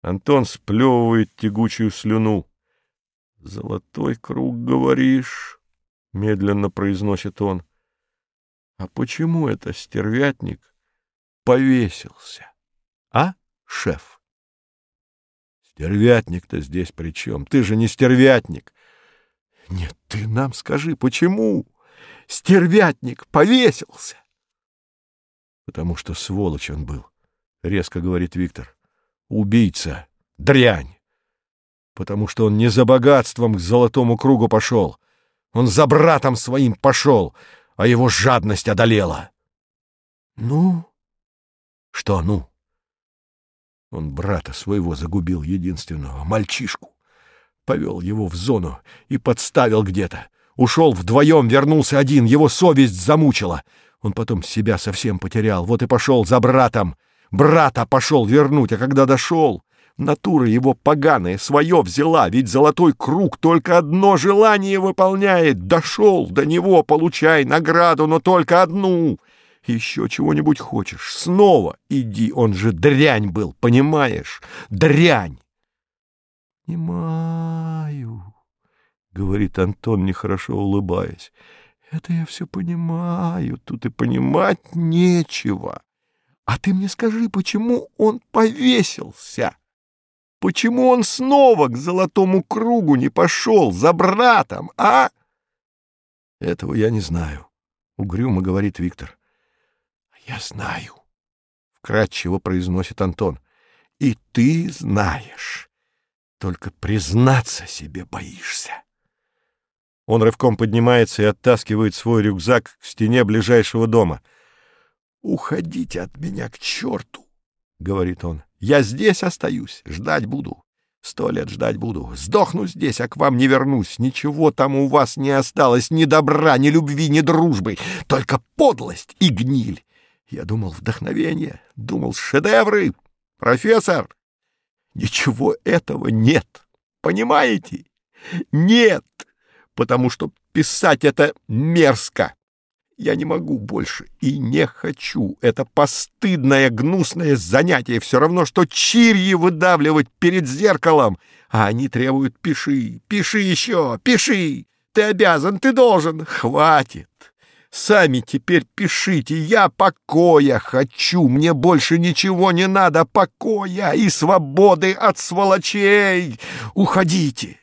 Антон сплевывает тягучую слюну. «Золотой круг, говоришь?» — медленно произносит он. «А почему это стервятник повесился, а, шеф?» «Стервятник-то здесь при чем? Ты же не стервятник!» «Нет, ты нам скажи, почему стервятник повесился?» «Потому что сволочь он был», — резко говорит Виктор. «Убийца! Дрянь! Потому что он не за богатством к золотому кругу пошел, он за братом своим пошел, а его жадность одолела». «Ну?» «Что «ну»?» Он брата своего загубил единственного, мальчишку. Повел его в зону и подставил где-то. Ушел вдвоем, вернулся один, его совесть замучила. Он потом себя совсем потерял, вот и пошел за братом. Брата пошел вернуть, а когда дошел, натура его поганая свое взяла, ведь золотой круг только одно желание выполняет. Дошел до него, получай награду, но только одну. Еще чего-нибудь хочешь, снова иди, он же дрянь был, понимаешь? Дрянь! «Понимаю», — говорит Антон, нехорошо улыбаясь. «Это я все понимаю, тут и понимать нечего. А ты мне скажи, почему он повесился? Почему он снова к золотому кругу не пошел за братом, а?» «Этого я не знаю», — угрюмо говорит Виктор. «Я знаю», — вкратчиво произносит Антон. «И ты знаешь». Только признаться себе боишься. Он рывком поднимается и оттаскивает свой рюкзак к стене ближайшего дома. «Уходите от меня к черту!» — говорит он. «Я здесь остаюсь, ждать буду. Сто лет ждать буду. Сдохну здесь, а к вам не вернусь. Ничего там у вас не осталось, ни добра, ни любви, ни дружбы. Только подлость и гниль. Я думал, вдохновение, думал, шедевры. Профессор, Ничего этого нет. Понимаете? Нет. Потому что писать это мерзко. Я не могу больше и не хочу. Это постыдное, гнусное занятие. Все равно, что чирьи выдавливать перед зеркалом. А они требуют «пиши, пиши еще, пиши». Ты обязан, ты должен. Хватит. Сами теперь пишите, я покоя хочу, мне больше ничего не надо, покоя и свободы от сволочей. Уходите.